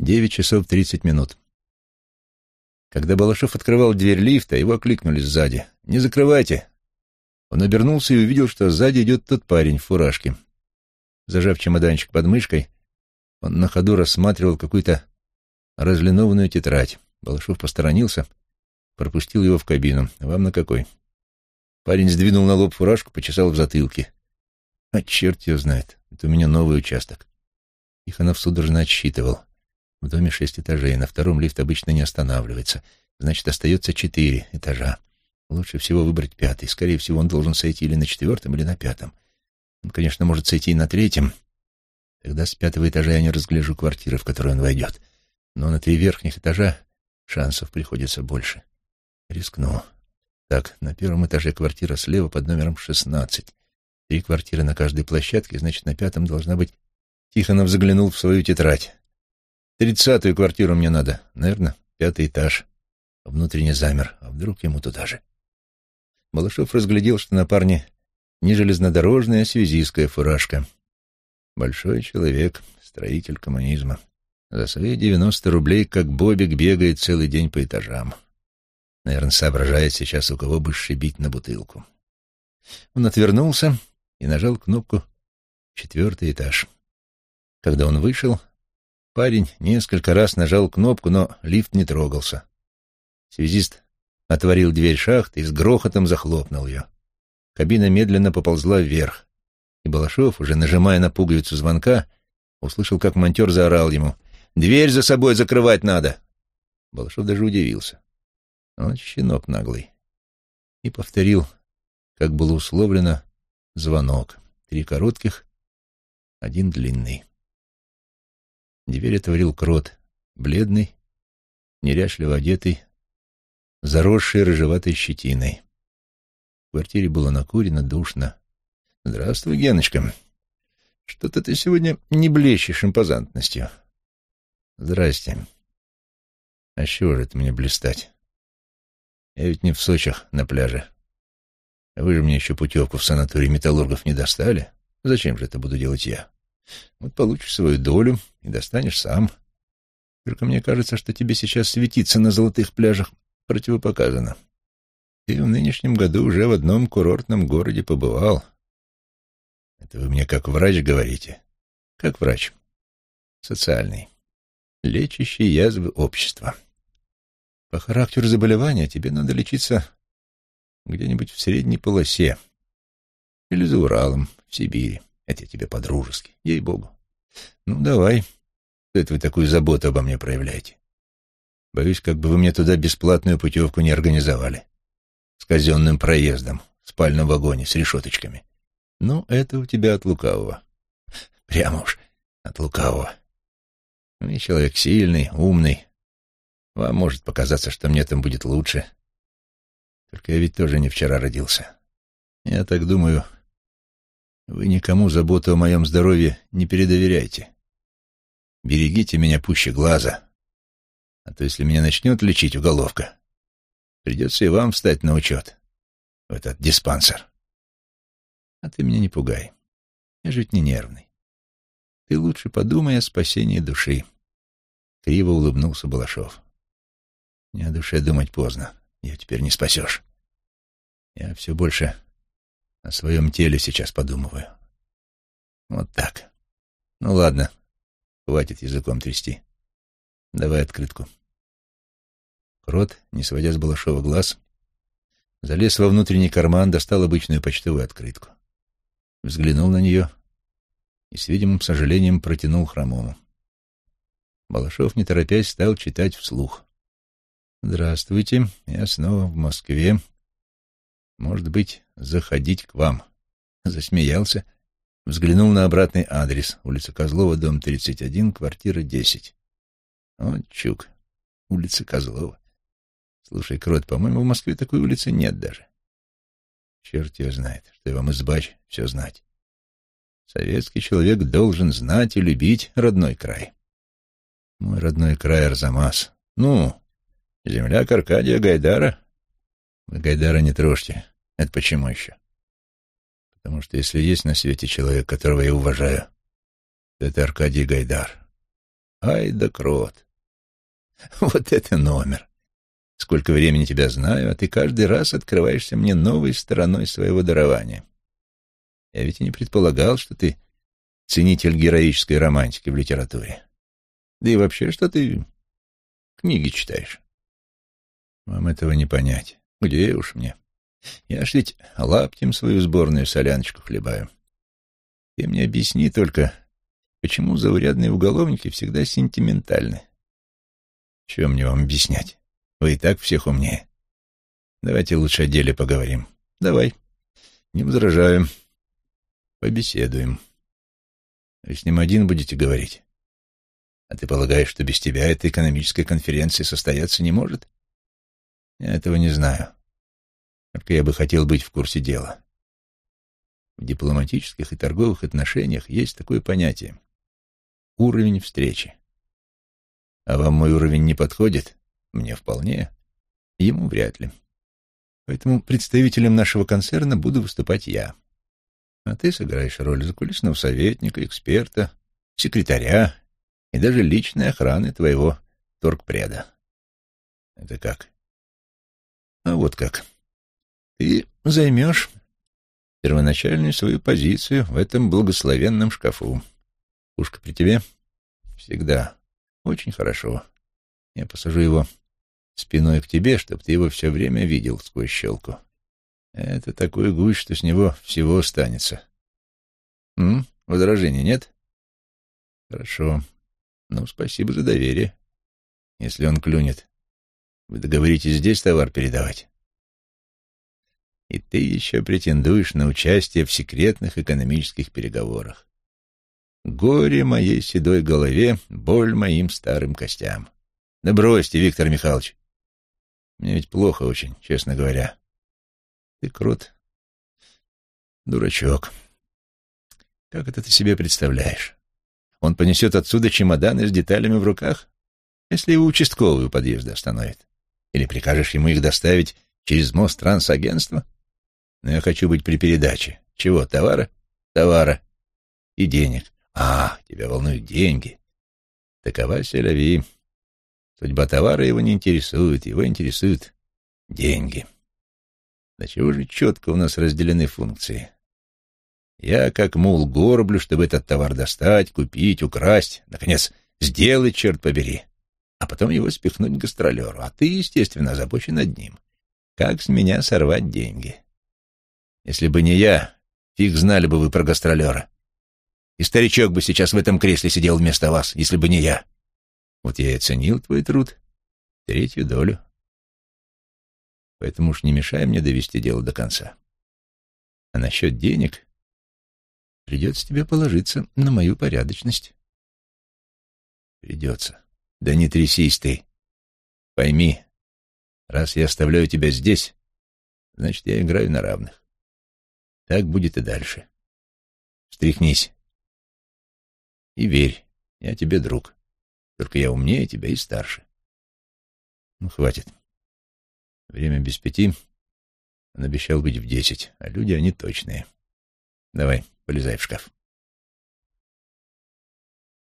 Девять часов тридцать минут. Когда Балашов открывал дверь лифта, его окликнули сзади. «Не закрывайте!» Он обернулся и увидел, что сзади идет тот парень в фуражке. Зажав чемоданчик под мышкой, он на ходу рассматривал какую-то разлинованную тетрадь. Балашов посторонился, пропустил его в кабину. «Вам на какой?» Парень сдвинул на лоб фуражку, почесал в затылке. «А черт ее знает, это у меня новый участок». Их она судорожно отсчитывал. В доме шесть этажей, на втором лифт обычно не останавливается. Значит, остается четыре этажа. Лучше всего выбрать пятый. Скорее всего, он должен сойти или на четвертом, или на пятом. Он, конечно, может сойти и на третьем. Тогда с пятого этажа я не разгляжу квартиры, в которую он войдет. Но на три верхних этажа шансов приходится больше. Рискну. Так, на первом этаже квартира слева под номером шестнадцать. Три квартиры на каждой площадке, значит, на пятом должна быть... Тихонов заглянул в свою тетрадь. Тридцатую квартиру мне надо. Наверное, пятый этаж. Внутренне замер. А вдруг ему туда же? Балашов разглядел, что на парне не железнодорожная, а связистская фуражка. Большой человек, строитель коммунизма. За свои девяносто рублей, как Бобик, бегает целый день по этажам. Наверное, соображает сейчас, у кого бы сшибить на бутылку. Он отвернулся и нажал кнопку «Четвертый этаж». Когда он вышел, Парень несколько раз нажал кнопку, но лифт не трогался. Связист отворил дверь шахты и с грохотом захлопнул ее. Кабина медленно поползла вверх, и Балашов, уже нажимая на пуговицу звонка, услышал, как монтер заорал ему «Дверь за собой закрывать надо!» Балашов даже удивился. Он щенок наглый. И повторил, как было условлено, звонок. Три коротких, один длинный. Дверь отворил крот, бледный, неряшливо одетый, заросший рыжеватой щетиной. В квартире было накурено, душно. «Здравствуй, Геночка. Что-то ты сегодня не блещешь импозантностью». «Здрасте. А чего же это мне блистать? Я ведь не в Сочах на пляже. Вы же мне еще путевку в санаторий металлургов не достали. Зачем же это буду делать я?» Вот получишь свою долю и достанешь сам. Только мне кажется, что тебе сейчас светиться на золотых пляжах противопоказано. Ты в нынешнем году уже в одном курортном городе побывал. Это вы мне как врач говорите? Как врач. Социальный. Лечащий язвы общества. По характеру заболевания тебе надо лечиться где-нибудь в средней полосе или за Уралом, в Сибири. Это тебе по-дружески, ей-богу. Ну, давай. Это вы такую заботу обо мне проявляете. Боюсь, как бы вы мне туда бесплатную путевку не организовали. С казенным проездом, в спальном вагоне, с решеточками. Ну, это у тебя от лукавого. Прямо уж от лукавого. Вы человек сильный, умный. Вам может показаться, что мне там будет лучше. Только я ведь тоже не вчера родился. Я так думаю, вы никому заботу о моем здоровье не передоверяйте. Берегите меня пуще глаза. А то если меня начнет лечить уголовка, придется и вам встать на учет в этот диспансер. А ты меня не пугай. Я же ведь не нервный. Ты лучше подумай о спасении души. Криво улыбнулся Балашов. Не о душе думать поздно. Ее теперь не спасешь. Я все больше о своем теле сейчас подумываю. Вот так. Ну ладно, хватит языком трясти. Давай открытку. Крот, не сводя с Балашова глаз, залез во внутренний карман, достал обычную почтовую открытку. Взглянул на нее и с видимым сожалением протянул хромому. Балашов, не торопясь, стал читать вслух. «Здравствуйте, я снова в Москве. Может быть, заходить к вам. Засмеялся, взглянул на обратный адрес. Улица Козлова, дом 31, квартира 10. Вот чук. Улица Козлова. Слушай, Крот, по-моему, в Москве такой улицы нет даже. Черт ее знает, что я вам избач все знать. Советский человек должен знать и любить родной край. Мой родной край Арзамас. Ну, земляк Аркадия Гайдара. Вы Гайдара не трожьте. Это почему еще? Потому что если есть на свете человек, которого я уважаю, то это Аркадий Гайдар. Ай да крот. Вот это номер. Сколько времени тебя знаю, а ты каждый раз открываешься мне новой стороной своего дарования. Я ведь и не предполагал, что ты ценитель героической романтики в литературе. Да и вообще, что ты книги читаешь. Вам этого не понять. Где уж мне? Я ж ведь лаптем свою сборную соляночку хлебаю. Ты мне объясни только, почему заурядные уголовники всегда сентиментальны. Чего мне вам объяснять? Вы и так всех умнее. Давайте лучше о деле поговорим. Давай. Не возражаю. Побеседуем. Вы с ним один будете говорить? А ты полагаешь, что без тебя эта экономическая конференция состояться не может? Я этого не знаю. Только я бы хотел быть в курсе дела. В дипломатических и торговых отношениях есть такое понятие — уровень встречи. А вам мой уровень не подходит? Мне вполне. Ему вряд ли. Поэтому представителем нашего концерна буду выступать я. А ты сыграешь роль закулисного советника, эксперта, секретаря и даже личной охраны твоего торгпреда. Это как? А вот как. Ты займешь первоначальную свою позицию в этом благословенном шкафу. Пушка при тебе? Всегда. Очень хорошо. Я посажу его спиной к тебе, чтобы ты его все время видел сквозь щелку. Это такой гусь, что с него всего останется. М? Возражений нет? Хорошо. Ну, спасибо за доверие. Если он клюнет, вы договоритесь здесь товар передавать. И ты еще претендуешь на участие в секретных экономических переговорах. Горе моей седой голове, боль моим старым костям. Да бросьте, Виктор Михайлович. Мне ведь плохо очень, честно говоря. Ты крут. Дурачок. Как это ты себе представляешь? Он понесет отсюда чемоданы с деталями в руках, если его участковый у подъезда остановит. Или прикажешь ему их доставить через мост трансагентства? Но я хочу быть при передаче. Чего, товара? Товара. И денег. А, тебя волнуют деньги. Такова селяви. Судьба товара его не интересует, его интересуют деньги. Да чего же четко у нас разделены функции? Я как мул горблю, чтобы этот товар достать, купить, украсть, наконец, сделать, черт побери, а потом его спихнуть гастролеру. А ты, естественно, озабочен одним. Как с меня сорвать деньги? Если бы не я, фиг знали бы вы про гастролера. И старичок бы сейчас в этом кресле сидел вместо вас, если бы не я. Вот я и оценил твой труд, третью долю. Поэтому уж не мешай мне довести дело до конца. А насчет денег придется тебе положиться на мою порядочность. Придется. Да не трясись ты. Пойми, раз я оставляю тебя здесь, значит, я играю на равных. Так будет и дальше. Встряхнись. И верь, я тебе друг. Только я умнее тебя и старше. Ну, хватит. Время без пяти. Он обещал быть в десять, а люди, они точные. Давай, полезай в шкаф.